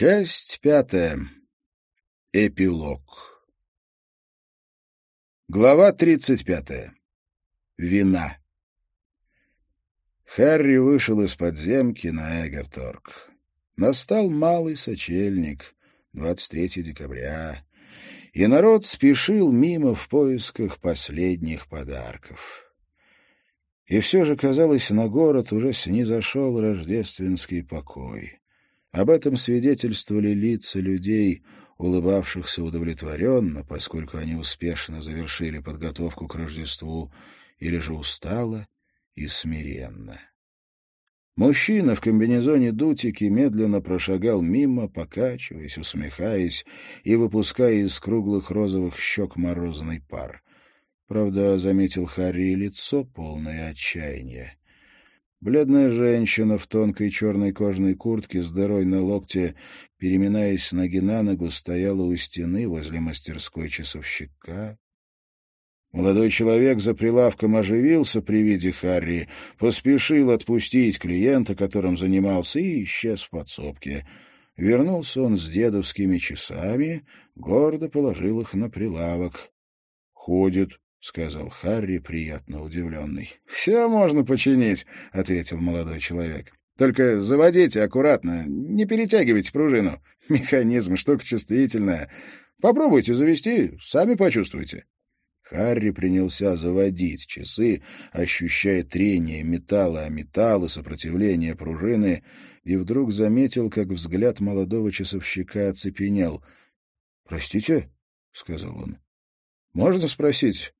Часть пятая. Эпилог. Глава тридцать пятая. Вина. Харри вышел из подземки на Эгерторг. Настал малый сочельник, 23 декабря, и народ спешил мимо в поисках последних подарков. И все же, казалось, на город уже снизошел рождественский покой. Об этом свидетельствовали лица людей, улыбавшихся удовлетворенно, поскольку они успешно завершили подготовку к Рождеству, или же устало и смиренно. Мужчина в комбинезоне дутики медленно прошагал мимо, покачиваясь, усмехаясь и выпуская из круглых розовых щек морозный пар. Правда, заметил Харри лицо, полное отчаяния. Бледная женщина в тонкой черной кожаной куртке с дырой на локте, переминаясь с ноги на ногу, стояла у стены возле мастерской часовщика. Молодой человек за прилавком оживился при виде Харри, поспешил отпустить клиента, которым занимался, и исчез в подсобке. Вернулся он с дедовскими часами, гордо положил их на прилавок. «Ходит», — сказал Харри, приятно удивленный. — Все можно починить, — ответил молодой человек. — Только заводите аккуратно, не перетягивайте пружину. Механизм — штука чувствительная. Попробуйте завести, сами почувствуйте. Харри принялся заводить часы, ощущая трение металла о металл и сопротивление пружины, и вдруг заметил, как взгляд молодого часовщика оцепенел. — Простите, — сказал он, — можно спросить,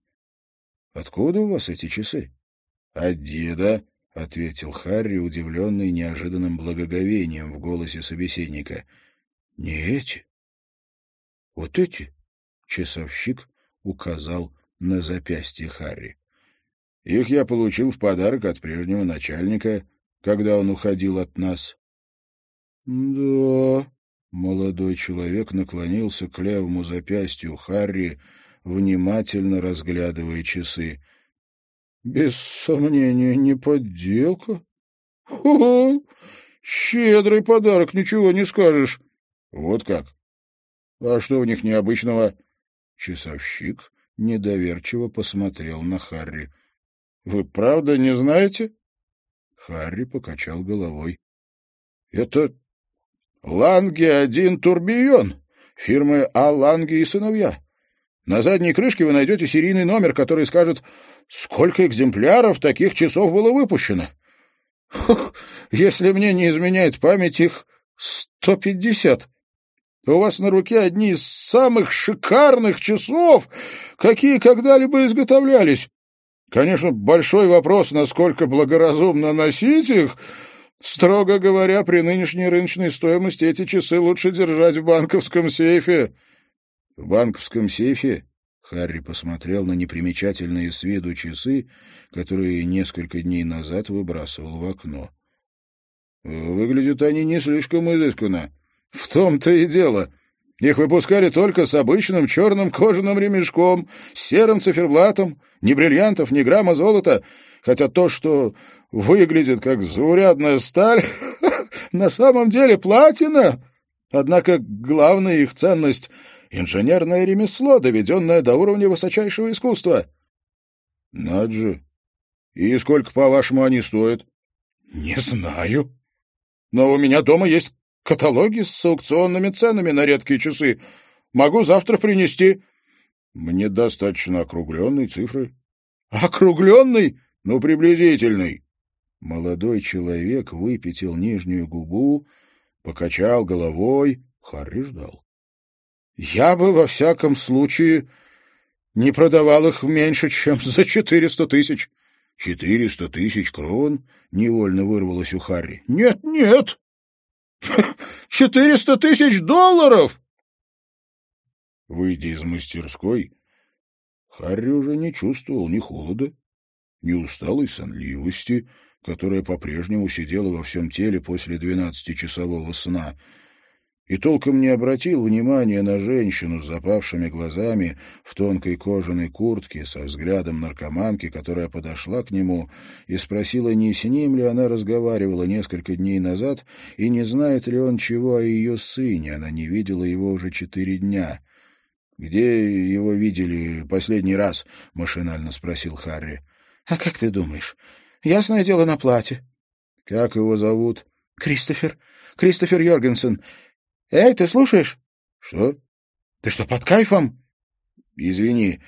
Откуда у вас эти часы? — От деда, — ответил Харри, удивленный неожиданным благоговением в голосе собеседника. — Не эти. Вот эти? — часовщик указал на запястье Харри. — Их я получил в подарок от прежнего начальника, когда он уходил от нас. — Да... Молодой человек наклонился к левому запястью Харри, внимательно разглядывая часы. — Без сомнения, не подделка. — Хо-хо! Щедрый подарок, ничего не скажешь. — Вот как? А что в них необычного? Часовщик недоверчиво посмотрел на Харри. — Вы правда не знаете? Харри покачал головой. — Это Ланге-1 Турбион, фирмы А. Ланге и сыновья. На задней крышке вы найдете серийный номер, который скажет, сколько экземпляров таких часов было выпущено. Фух, если мне не изменяет память, их сто пятьдесят. У вас на руке одни из самых шикарных часов, какие когда-либо изготовлялись. Конечно, большой вопрос, насколько благоразумно носить их. Строго говоря, при нынешней рыночной стоимости эти часы лучше держать в банковском сейфе. В банковском сейфе Харри посмотрел на непримечательные с виду часы, которые несколько дней назад выбрасывал в окно. Выглядят они не слишком изысканно. В том-то и дело. Их выпускали только с обычным черным кожаным ремешком, с серым циферблатом, ни бриллиантов, ни грамма золота, хотя то, что выглядит как заурядная сталь, на самом деле платина. Однако главная их ценность инженерное ремесло, доведенное до уровня высочайшего искусства. — Надо же. И сколько, по-вашему, они стоят? — Не знаю. Но у меня дома есть каталоги с аукционными ценами на редкие часы. Могу завтра принести. — Мне достаточно округленной цифры. — Округленной? Ну, приблизительной. Молодой человек выпятил нижнюю губу, покачал головой. Харри ждал. Я бы, во всяком случае, не продавал их меньше, чем за четыреста тысяч. Четыреста тысяч крон? Невольно вырвалось у Харри. Нет, нет! Четыреста тысяч долларов! Выйдя из мастерской, Харри уже не чувствовал ни холода, ни усталой сонливости, которая по-прежнему сидела во всем теле после двенадцатичасового сна — и толком не обратил внимания на женщину с запавшими глазами в тонкой кожаной куртке со взглядом наркоманки, которая подошла к нему и спросила, не с ним ли она разговаривала несколько дней назад и не знает ли он чего о ее сыне, она не видела его уже четыре дня. «Где его видели последний раз?» — машинально спросил Харри. «А как ты думаешь? Ясное дело на плате». «Как его зовут?» «Кристофер. Кристофер Йоргенсен. Эй, ты слушаешь?» «Что?» «Ты что, под кайфом?» «Извини.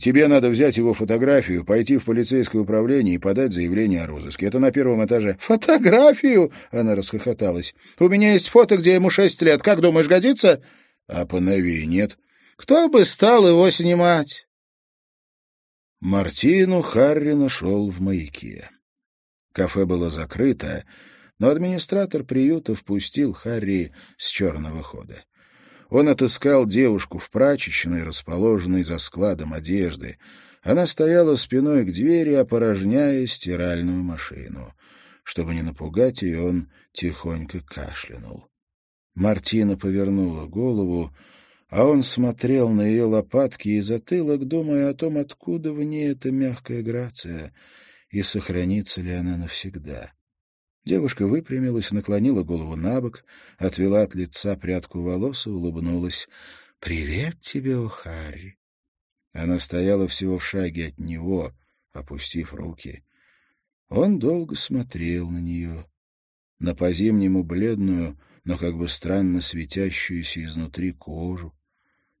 Тебе надо взять его фотографию, пойти в полицейское управление и подать заявление о розыске. Это на первом этаже». «Фотографию?» — она расхохоталась. «У меня есть фото, где ему шесть лет. Как думаешь, годится?» «А поновее нет». Кто бы стал его снимать? Мартину Харри нашел в маяке. Кафе было закрыто, но администратор приюта впустил Харри с черного хода. Он отыскал девушку в прачечной, расположенной за складом одежды. Она стояла спиной к двери, опорожняя стиральную машину. Чтобы не напугать ее, он тихонько кашлянул. Мартина повернула голову, а он смотрел на ее лопатки и затылок, думая о том, откуда в ней эта мягкая грация и сохранится ли она навсегда. Девушка выпрямилась, наклонила голову на бок, отвела от лица прядку волос и улыбнулась. — Привет тебе, о Харри! Она стояла всего в шаге от него, опустив руки. Он долго смотрел на нее, на по-зимнему бледную, но как бы странно светящуюся изнутри кожу,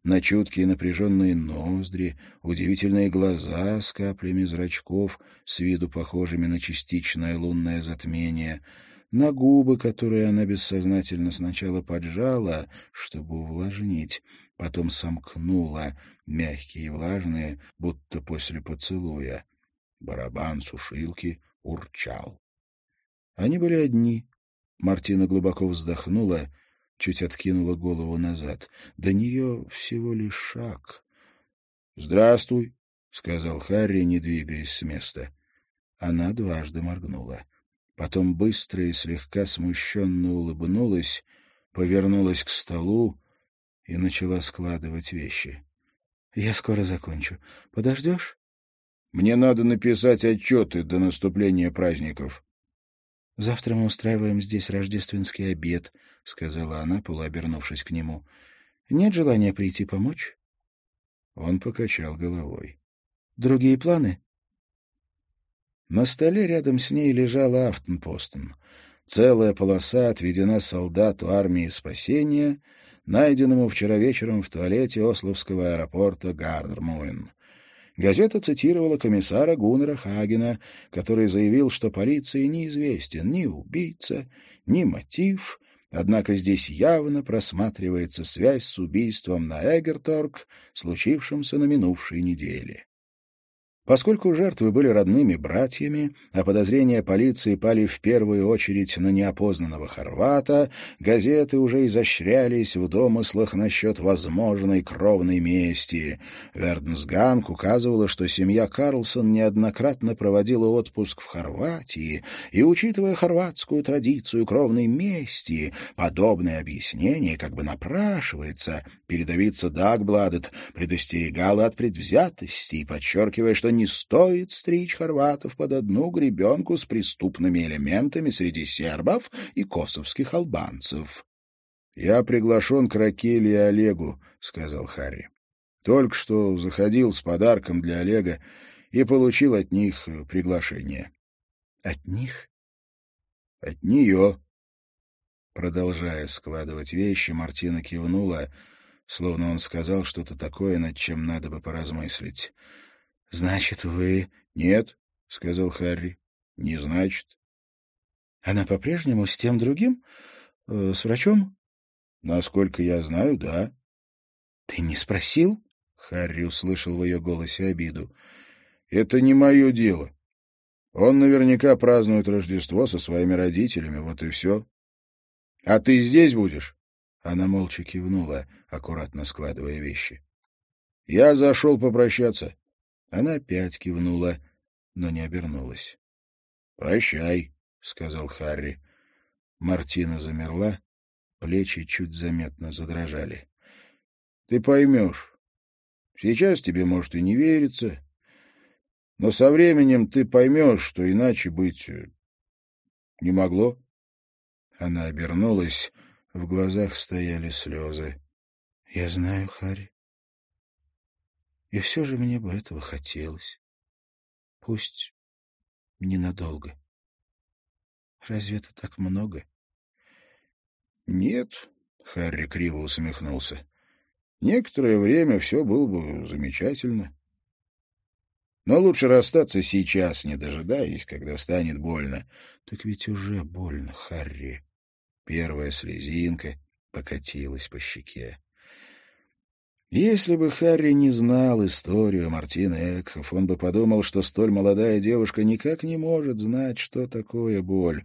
на чуткие напряженные ноздри, удивительные глаза с каплями зрачков, с виду похожими на частичное лунное затмение, на губы, которые она бессознательно сначала поджала, чтобы увлажнить, потом сомкнула, мягкие и влажные, будто после поцелуя. Барабан сушилки урчал. Они были одни. Мартина глубоко вздохнула чуть откинула голову назад. До нее всего лишь шаг. «Здравствуй», — сказал Харри, не двигаясь с места. Она дважды моргнула. Потом быстро и слегка смущенно улыбнулась, повернулась к столу и начала складывать вещи. «Я скоро закончу. Подождешь?» «Мне надо написать отчеты до наступления праздников». «Завтра мы устраиваем здесь рождественский обед», — сказала она, полуобернувшись к нему. «Нет желания прийти помочь?» Он покачал головой. «Другие планы?» На столе рядом с ней лежала Афтенпостен. Целая полоса отведена солдату армии спасения, найденному вчера вечером в туалете Ословского аэропорта Гардермуэн. Газета цитировала комиссара Гуннера Хагена, который заявил, что полиции неизвестен ни убийца, ни мотив, однако здесь явно просматривается связь с убийством на Эгерторг, случившимся на минувшей неделе. Поскольку жертвы были родными братьями, а подозрения полиции пали в первую очередь на неопознанного хорвата, газеты уже изощрялись в домыслах насчет возможной кровной мести. Верденсганг указывала, что семья Карлсон неоднократно проводила отпуск в Хорватии, и, учитывая хорватскую традицию кровной мести, подобное объяснение как бы напрашивается. Передовица Дагбладет предостерегала от предвзятости, подчеркивая, что не стоит стричь хорватов под одну гребенку с преступными элементами среди сербов и косовских албанцев. — Я приглашен к Ракеле и Олегу, — сказал Харри. Только что заходил с подарком для Олега и получил от них приглашение. — От них? — От нее. Продолжая складывать вещи, Мартина кивнула, словно он сказал что-то такое, над чем надо бы поразмыслить. — Значит, вы... — Нет, — сказал Харри. — Не значит. — Она по-прежнему с тем другим? Э, с врачом? — Насколько я знаю, да. — Ты не спросил? — Харри услышал в ее голосе обиду. — Это не мое дело. Он наверняка празднует Рождество со своими родителями, вот и все. — А ты здесь будешь? Она молча кивнула, аккуратно складывая вещи. — Я зашел попрощаться. Она опять кивнула, но не обернулась. — Прощай, — сказал Харри. Мартина замерла, Плечи чуть заметно задрожали. Ты поймешь. Сейчас тебе, может, и не верится, но со временем ты поймешь, что иначе быть э, не могло. Она обернулась, в глазах стояли слезы. — Я знаю, Харри. И все же мне бы этого хотелось. Пусть ненадолго. Разве это так много? — Нет, — Харри криво усмехнулся. — Некоторое время все было бы замечательно. Но лучше расстаться сейчас, не дожидаясь, когда станет больно. Так ведь уже больно, Харри. Первая слезинка покатилась по щеке. Если бы Харри не знал историю Мартина Экхов, он бы подумал, что столь молодая девушка никак не может знать, что такое боль.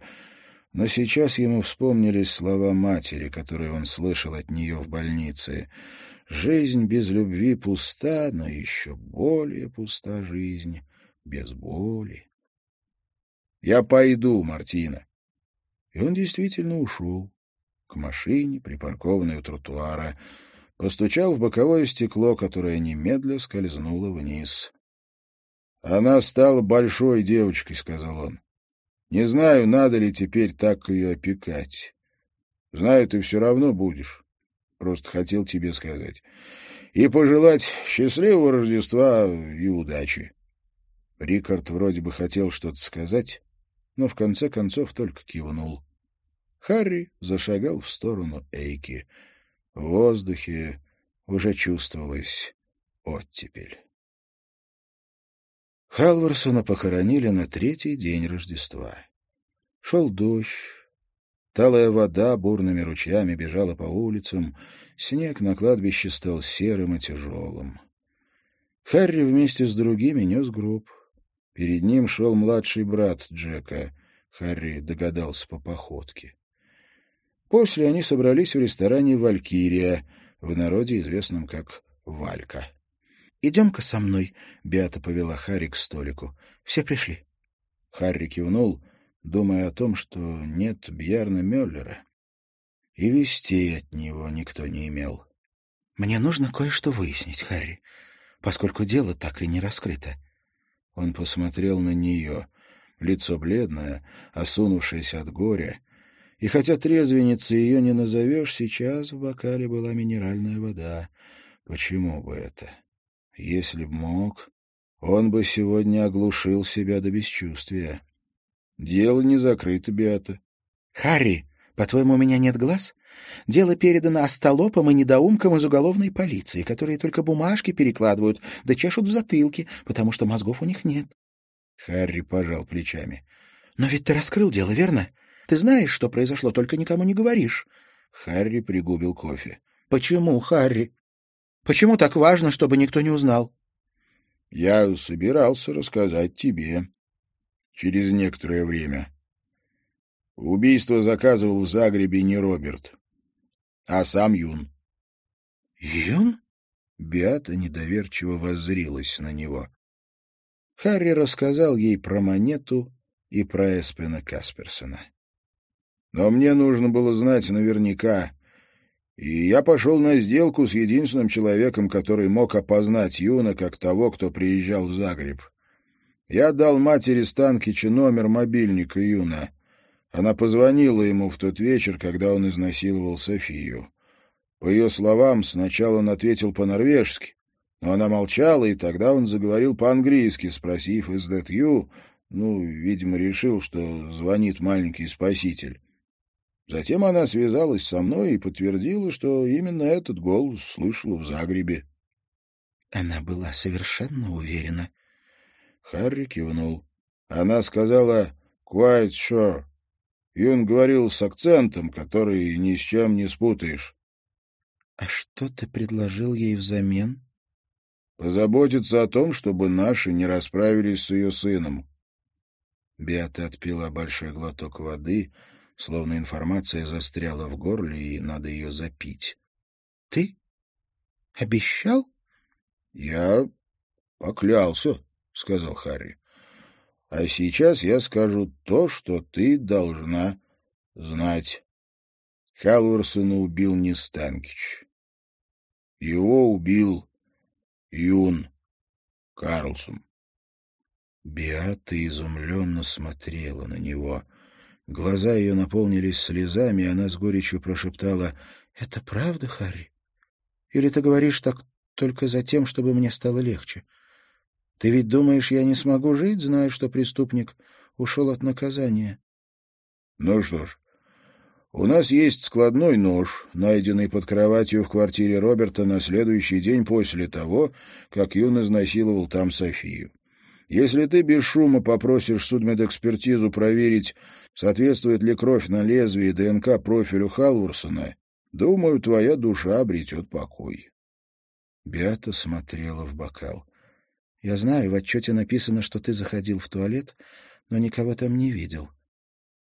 Но сейчас ему вспомнились слова матери, которые он слышал от нее в больнице. «Жизнь без любви пуста, но еще более пуста жизнь без боли». «Я пойду, Мартина». И он действительно ушел к машине, припаркованной у тротуара, постучал в боковое стекло, которое немедля скользнуло вниз. «Она стала большой девочкой», — сказал он. «Не знаю, надо ли теперь так ее опекать. Знаю, ты все равно будешь. Просто хотел тебе сказать. И пожелать счастливого Рождества и удачи». Рикард вроде бы хотел что-то сказать, но в конце концов только кивнул. Харри зашагал в сторону Эйки — в воздухе уже чувствовалась оттепель. Халварсона похоронили на третий день Рождества. Шел дождь, талая вода бурными ручьями бежала по улицам, снег на кладбище стал серым и тяжелым. Харри вместе с другими нес гроб. Перед ним шел младший брат Джека. Харри догадался по походке. После они собрались в ресторане «Валькирия», в народе известном как «Валька». «Идем-ка со мной», — Беата повела Харри к столику. «Все пришли». Харри кивнул, думая о том, что нет Бьярна Мюллера. И вести от него никто не имел. «Мне нужно кое-что выяснить, Харри, поскольку дело так и не раскрыто». Он посмотрел на нее. Лицо бледное, осунувшееся от горя, и хотя трезвенницей ее не назовешь, сейчас в бокале была минеральная вода. Почему бы это? Если б мог, он бы сегодня оглушил себя до бесчувствия. Дело не закрыто, Беата. — Харри, по-твоему, у меня нет глаз? Дело передано остолопам и недоумкам из уголовной полиции, которые только бумажки перекладывают, да чешут в затылке, потому что мозгов у них нет. Харри пожал плечами. — Но ведь ты раскрыл дело, верно? Ты знаешь, что произошло, только никому не говоришь. Харри пригубил кофе. Почему, Харри? Почему так важно, чтобы никто не узнал? Я собирался рассказать тебе. Через некоторое время. Убийство заказывал в Загребе не Роберт, а сам Юн. Юн? Биата недоверчиво воззрилась на него. Харри рассказал ей про монету и про Эспена Касперсона. Но мне нужно было знать наверняка. И я пошел на сделку с единственным человеком, который мог опознать Юна как того, кто приезжал в Загреб. Я дал матери Станкича номер мобильника Юна. Она позвонила ему в тот вечер, когда он изнасиловал Софию. По ее словам, сначала он ответил по-норвежски, но она молчала, и тогда он заговорил по-английски, спросив «Is that you?», ну, видимо, решил, что звонит маленький спаситель. Затем она связалась со мной и подтвердила, что именно этот голос слышала в Загребе. Она была совершенно уверена. Харри кивнул. Она сказала «quite sure». Юн говорил с акцентом, который ни с чем не спутаешь. — А что ты предложил ей взамен? — Позаботиться о том, чтобы наши не расправились с ее сыном. Беата отпила большой глоток воды, словно информация застряла в горле, и надо ее запить. — Ты? Обещал? — Я поклялся, — сказал Харри. — А сейчас я скажу то, что ты должна знать. Халварсона убил не Станкич. Его убил Юн Карлсон. Биата изумленно смотрела на него. Глаза ее наполнились слезами, и она с горечью прошептала, «Это правда, Харри? Или ты говоришь так только за тем, чтобы мне стало легче? Ты ведь думаешь, я не смогу жить, зная, что преступник ушел от наказания?» «Ну что ж, у нас есть складной нож, найденный под кроватью в квартире Роберта на следующий день после того, как Юн изнасиловал там Софию. Если ты без шума попросишь судмедэкспертизу проверить, соответствует ли кровь на лезвии ДНК профилю Халвурсона, думаю, твоя душа обретет покой. Беата смотрела в бокал. «Я знаю, в отчете написано, что ты заходил в туалет, но никого там не видел.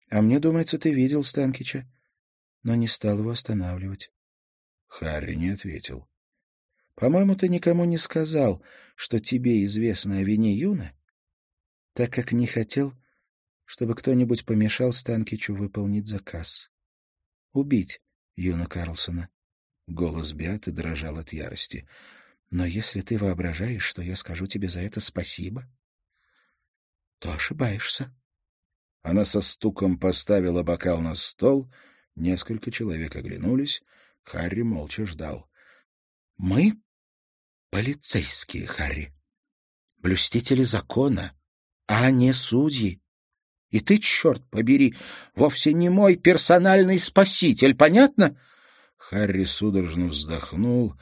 А мне думается, ты видел Станкича, но не стал его останавливать». Харри не ответил. По-моему, ты никому не сказал, что тебе известно о вине Юна, так как не хотел, чтобы кто-нибудь помешал Станкичу выполнить заказ. Убить Юна Карлсона. Голос Беаты дрожал от ярости. Но если ты воображаешь, что я скажу тебе за это спасибо, то ошибаешься. Она со стуком поставила бокал на стол, несколько человек оглянулись, Харри молча ждал. — Мы полицейские, Харри. Блюстители закона, а не судьи. И ты, черт побери, вовсе не мой персональный спаситель, понятно? Харри судорожно вздохнул,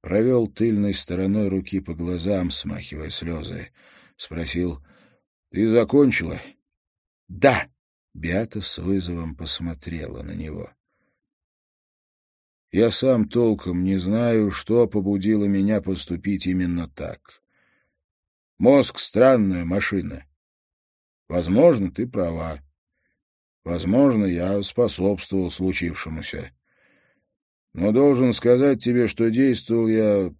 провел тыльной стороной руки по глазам, смахивая слезы. Спросил, — Ты закончила? — Да. Беата с вызовом посмотрела на него. Я сам толком не знаю, что побудило меня поступить именно так. Мозг — странная машина. Возможно, ты права. Возможно, я способствовал случившемуся. Но должен сказать тебе, что действовал я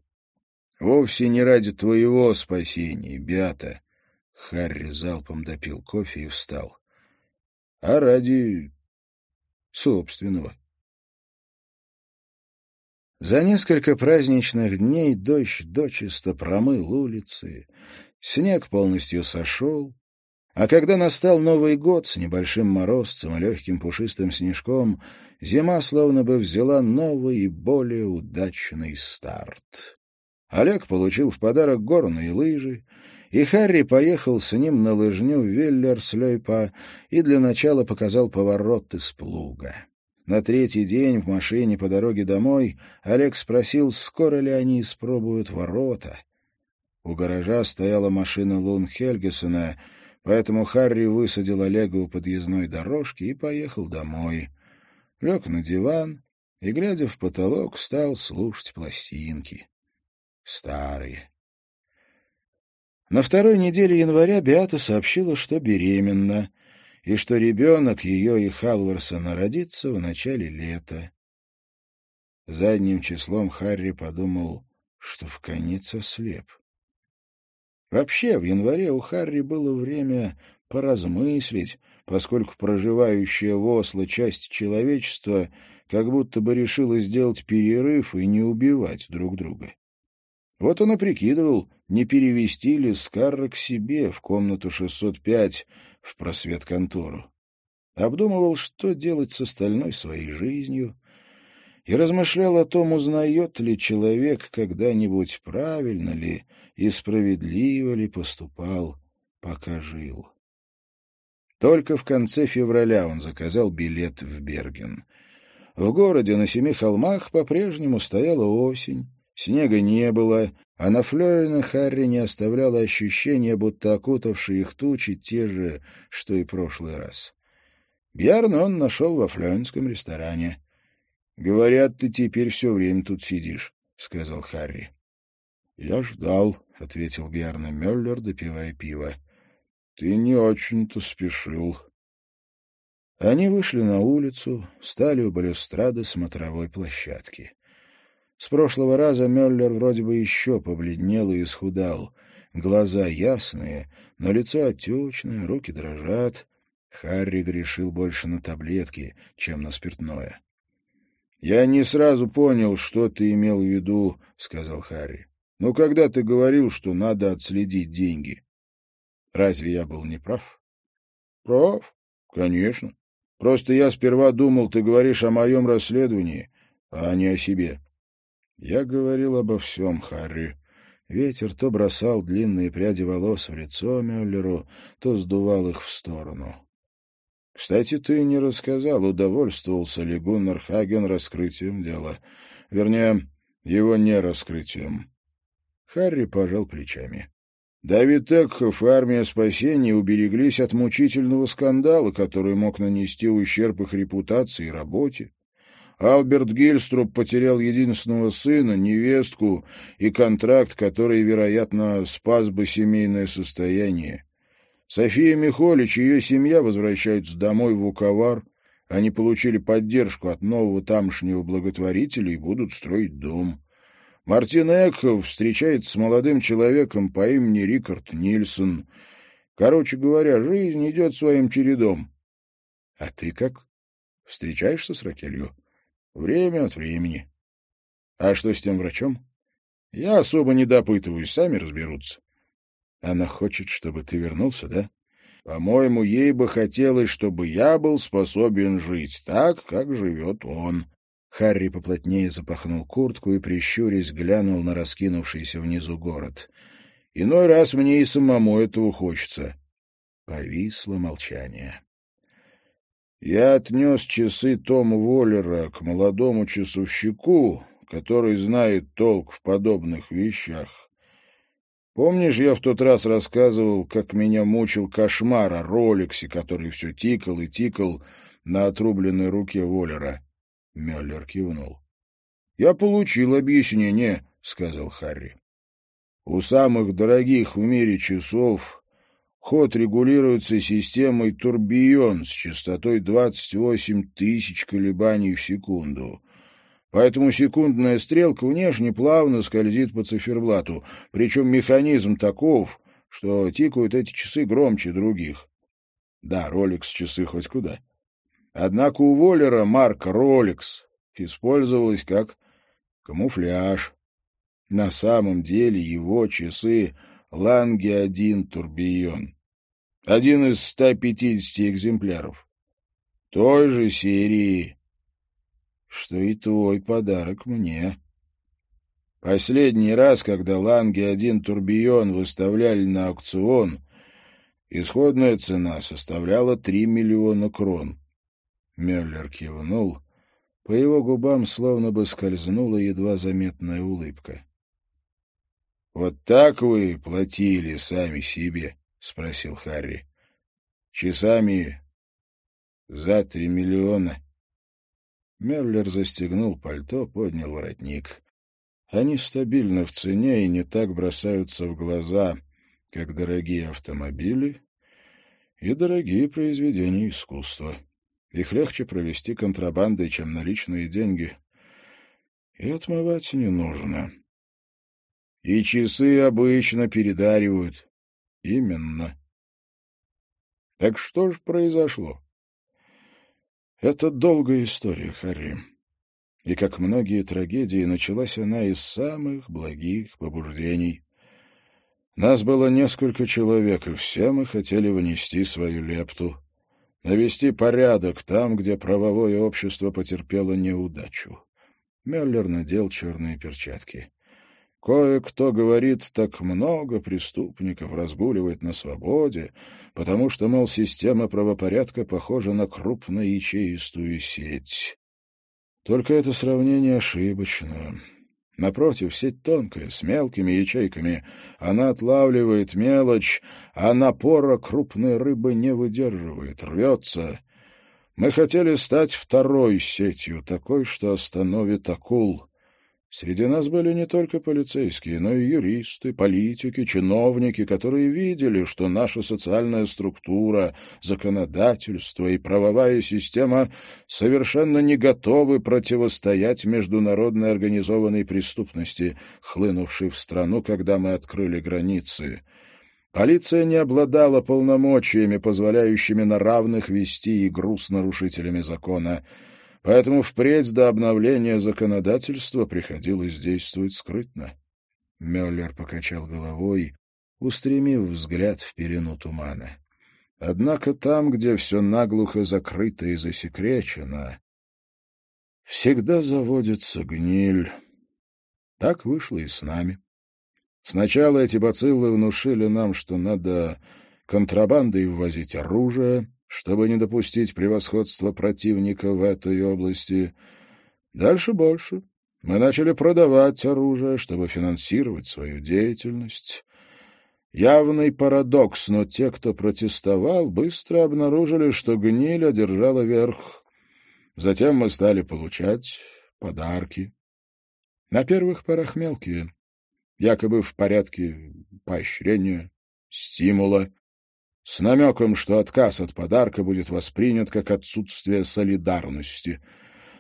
вовсе не ради твоего спасения, Беата. Харри залпом допил кофе и встал. А ради собственного. За несколько праздничных дней дождь дочисто промыл улицы, снег полностью сошел, а когда настал Новый год с небольшим морозцем и легким пушистым снежком, зима словно бы взяла новый и более удачный старт. Олег получил в подарок горные лыжи, и Харри поехал с ним на лыжню Веллер-Слёйпа и для начала показал поворот из плуга. На третий день в машине по дороге домой Олег спросил, скоро ли они испробуют ворота. У гаража стояла машина Лун Хельгесона, поэтому Харри высадил Олега у подъездной дорожки и поехал домой. Лег на диван и, глядя в потолок, стал слушать пластинки. Старые. На второй неделе января Беата сообщила, что беременна — и что ребенок ее и Халварсона родится в начале лета. Задним числом Харри подумал, что в конец ослеп. Вообще, в январе у Харри было время поразмыслить, поскольку проживающая в Осло часть человечества как будто бы решила сделать перерыв и не убивать друг друга. Вот он и прикидывал, не перевести ли Скарра к себе в комнату 605, в просвет контору. Обдумывал, что делать с остальной своей жизнью, и размышлял о том, узнает ли человек когда-нибудь правильно ли и справедливо ли поступал, пока жил. Только в конце февраля он заказал билет в Берген. В городе на семи холмах по-прежнему стояла осень, снега не было, а на Флёйна Харри не оставляло ощущения, будто окутавшие их тучи те же, что и прошлый раз. Бьярна он нашел во флёйнском ресторане. — Говорят, ты теперь все время тут сидишь, — сказал Харри. — Я ждал, — ответил Бьярна Мюллер, допивая пиво. — Ты не очень-то спешил. Они вышли на улицу, стали у балюстрады смотровой площадки. С прошлого раза Мюллер вроде бы еще побледнел и исхудал. Глаза ясные, но лицо отечное, руки дрожат. Харри грешил больше на таблетки, чем на спиртное. «Я не сразу понял, что ты имел в виду», — сказал Харри. «Но когда ты говорил, что надо отследить деньги, разве я был неправ?» «Прав, конечно. Просто я сперва думал, ты говоришь о моем расследовании, а не о себе». «Я говорил обо всем, Харри». Ветер то бросал длинные пряди волос в лицо Мюллеру, то сдувал их в сторону. Кстати, ты не рассказал, удовольствовался ли Гуннар Хаген раскрытием дела. Вернее, его не раскрытием. Харри пожал плечами. Давид Экхов и армия спасения убереглись от мучительного скандала, который мог нанести ущерб их репутации и работе. Альберт Гильструп потерял единственного сына, невестку и контракт, который, вероятно, спас бы семейное состояние. София Михолич и ее семья возвращаются домой в Уковар. Они получили поддержку от нового тамошнего благотворителя и будут строить дом. Мартин Экхов встречается с молодым человеком по имени Рикард Нильсон. Короче говоря, жизнь идет своим чередом. — А ты как? Встречаешься с Ракелью? — Время от времени. — А что с тем врачом? — Я особо не допытываюсь, сами разберутся. Она хочет, чтобы ты вернулся, да? По-моему, ей бы хотелось, чтобы я был способен жить так, как живет он. Харри поплотнее запахнул куртку и, прищурясь, глянул на раскинувшийся внизу город. Иной раз мне и самому этого хочется. Повисло молчание. Я отнес часы Тома Воллера к молодому часовщику, который знает толк в подобных вещах. Помнишь, я в тот раз рассказывал, как меня мучил кошмар о Ролексе, который все тикал и тикал на отрубленной руке Воллера? Мюллер кивнул. — Я получил объяснение, — сказал Харри. У самых дорогих в мире часов ход регулируется системой турбион с частотой 28 тысяч колебаний в секунду. Поэтому секундная стрелка внешне плавно скользит по циферблату, причем механизм таков, что тикают эти часы громче других. Да, Rolex часы хоть куда. Однако у Воллера марка Rolex использовалась как камуфляж. На самом деле его часы Ланге-1 Турбион. Один из 150 экземпляров. Той же серии что и твой подарок мне. Последний раз, когда Ланги один турбион выставляли на аукцион, исходная цена составляла три миллиона крон. Мюллер кивнул. По его губам словно бы скользнула едва заметная улыбка. — Вот так вы платили сами себе? — спросил Харри. — Часами за три миллиона. — Меллер застегнул пальто, поднял воротник. Они стабильны в цене и не так бросаются в глаза, как дорогие автомобили и дорогие произведения искусства. Их легче провести контрабандой, чем наличные деньги. И отмывать не нужно. И часы обычно передаривают. Именно. Так что же произошло? Это долгая история, Харри. И, как многие трагедии, началась она из самых благих побуждений. Нас было несколько человек, и все мы хотели внести свою лепту, навести порядок там, где правовое общество потерпело неудачу. Мюллер надел черные перчатки. Кое-кто говорит, так много преступников разгуливает на свободе, потому что, мол, система правопорядка похожа на крупно-ячеистую сеть. Только это сравнение ошибочно. Напротив, сеть тонкая, с мелкими ячейками. Она отлавливает мелочь, а напора крупной рыбы не выдерживает, рвется. Мы хотели стать второй сетью, такой, что остановит акул. Среди нас были не только полицейские, но и юристы, политики, чиновники, которые видели, что наша социальная структура, законодательство и правовая система совершенно не готовы противостоять международной организованной преступности, хлынувшей в страну, когда мы открыли границы. Полиция не обладала полномочиями, позволяющими на равных вести игру с нарушителями закона, поэтому впредь до обновления законодательства приходилось действовать скрытно. Мюллер покачал головой, устремив взгляд в перену тумана. Однако там, где все наглухо закрыто и засекречено, всегда заводится гниль. Так вышло и с нами. Сначала эти бациллы внушили нам, что надо контрабандой ввозить оружие, чтобы не допустить превосходства противника в этой области. Дальше больше. Мы начали продавать оружие, чтобы финансировать свою деятельность. Явный парадокс, но те, кто протестовал, быстро обнаружили, что гниль одержала верх. Затем мы стали получать подарки. На первых порах мелкие, якобы в порядке поощрения, стимула, с намеком, что отказ от подарка будет воспринят как отсутствие солидарности.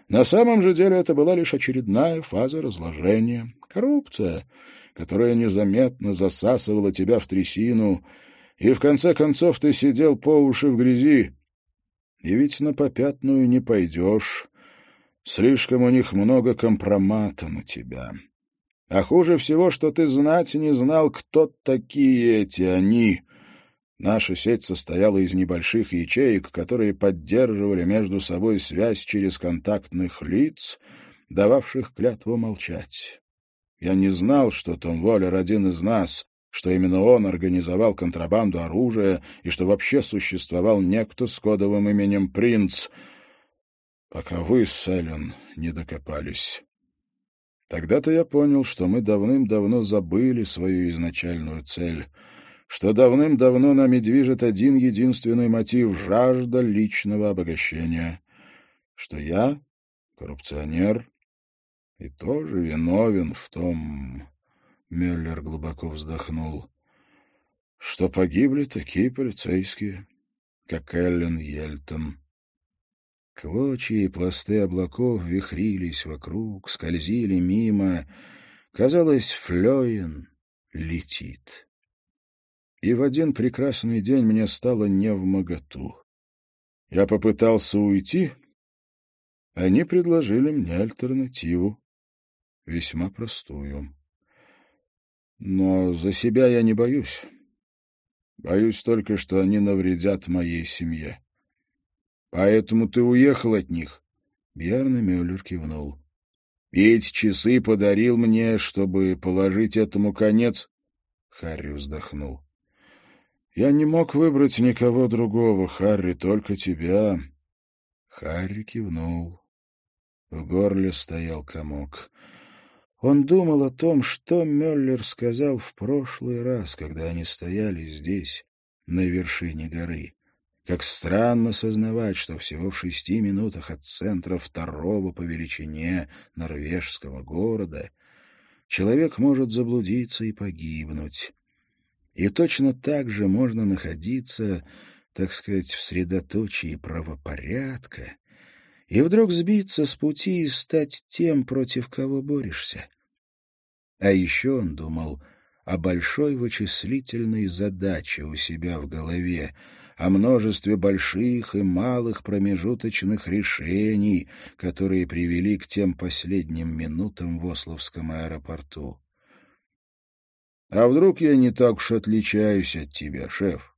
На самом же деле это была лишь очередная фаза разложения. Коррупция, которая незаметно засасывала тебя в трясину, и в конце концов ты сидел по уши в грязи. И ведь на попятную не пойдешь. Слишком у них много компромата на тебя. А хуже всего, что ты знать не знал, кто такие эти они. Наша сеть состояла из небольших ячеек, которые поддерживали между собой связь через контактных лиц, дававших клятву молчать. Я не знал, что Том Воллер один из нас, что именно он организовал контрабанду оружия и что вообще существовал некто с кодовым именем «Принц», пока вы с Эллен не докопались. Тогда-то я понял, что мы давным-давно забыли свою изначальную цель, что давным-давно нами движет один единственный мотив — жажда личного обогащения, что я — коррупционер и тоже виновен в том... Мюллер глубоко вздохнул что погибли такие полицейские, как Эллен Ельтон. Клочья и пласты облаков вихрились вокруг, скользили мимо. Казалось, Флёен летит. И в один прекрасный день мне стало невмоготу. Я попытался уйти. Они предложили мне альтернативу, весьма простую. Но за себя я не боюсь. Боюсь только, что они навредят моей семье. Поэтому ты уехал от них. Бьярна Мюллер кивнул. Эти часы подарил мне, чтобы положить этому конец. Харри вздохнул. Я не мог выбрать никого другого, Харри, только тебя. Харри кивнул. В горле стоял комок. Он думал о том, что Мюллер сказал в прошлый раз, когда они стояли здесь, на вершине горы. Как странно сознавать, что всего в шести минутах от центра второго по величине норвежского города человек может заблудиться и погибнуть. И точно так же можно находиться, так сказать, в средоточии правопорядка и вдруг сбиться с пути и стать тем, против кого борешься. А еще он думал о большой вычислительной задаче у себя в голове — о множестве больших и малых промежуточных решений, которые привели к тем последним минутам в Ословском аэропорту. «А вдруг я не так уж отличаюсь от тебя, шеф?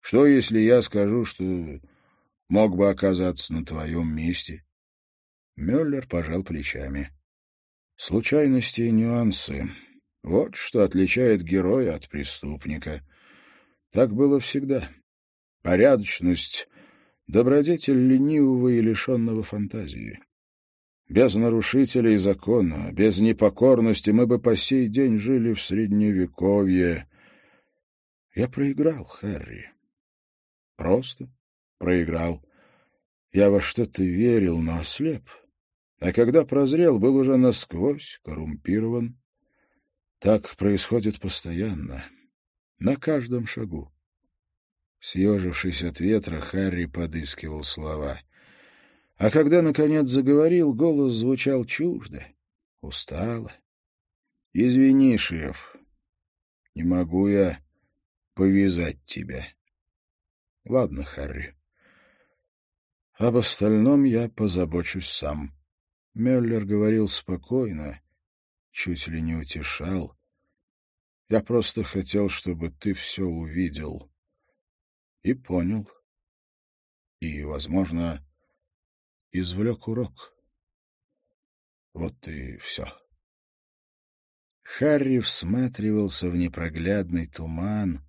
Что, если я скажу, что мог бы оказаться на твоем месте?» Мюллер пожал плечами. «Случайности и нюансы. Вот что отличает героя от преступника. Так было всегда». Порядочность — добродетель ленивого и лишенного фантазии. Без нарушителей закона, без непокорности мы бы по сей день жили в Средневековье. Я проиграл, Харри. Просто проиграл. Я во что-то верил, но ослеп. А когда прозрел, был уже насквозь коррумпирован. Так происходит постоянно, на каждом шагу. Съежившись от ветра, Харри подыскивал слова. А когда, наконец, заговорил, голос звучал чуждо, устало. — Извини, шеф, не могу я повязать тебя. Ладно, Харри. Об остальном я позабочусь сам. Мюллер говорил спокойно, чуть ли не утешал. Я просто хотел, чтобы ты все увидел и понял. И, возможно, извлек урок. Вот и все. Харри всматривался в непроглядный туман,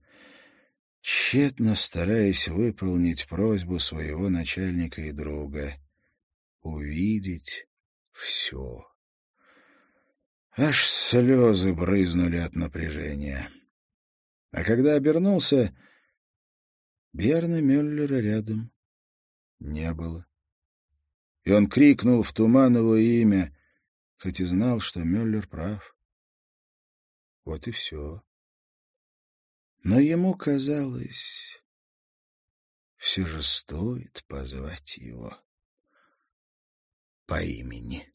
тщетно стараясь выполнить просьбу своего начальника и друга — увидеть все. Аж слезы брызнули от напряжения. А когда обернулся, Бьерна Мюллера рядом не было. И он крикнул в туман его имя, хоть и знал, что Мюллер прав. Вот и все. Но ему казалось, все же стоит позвать его по имени.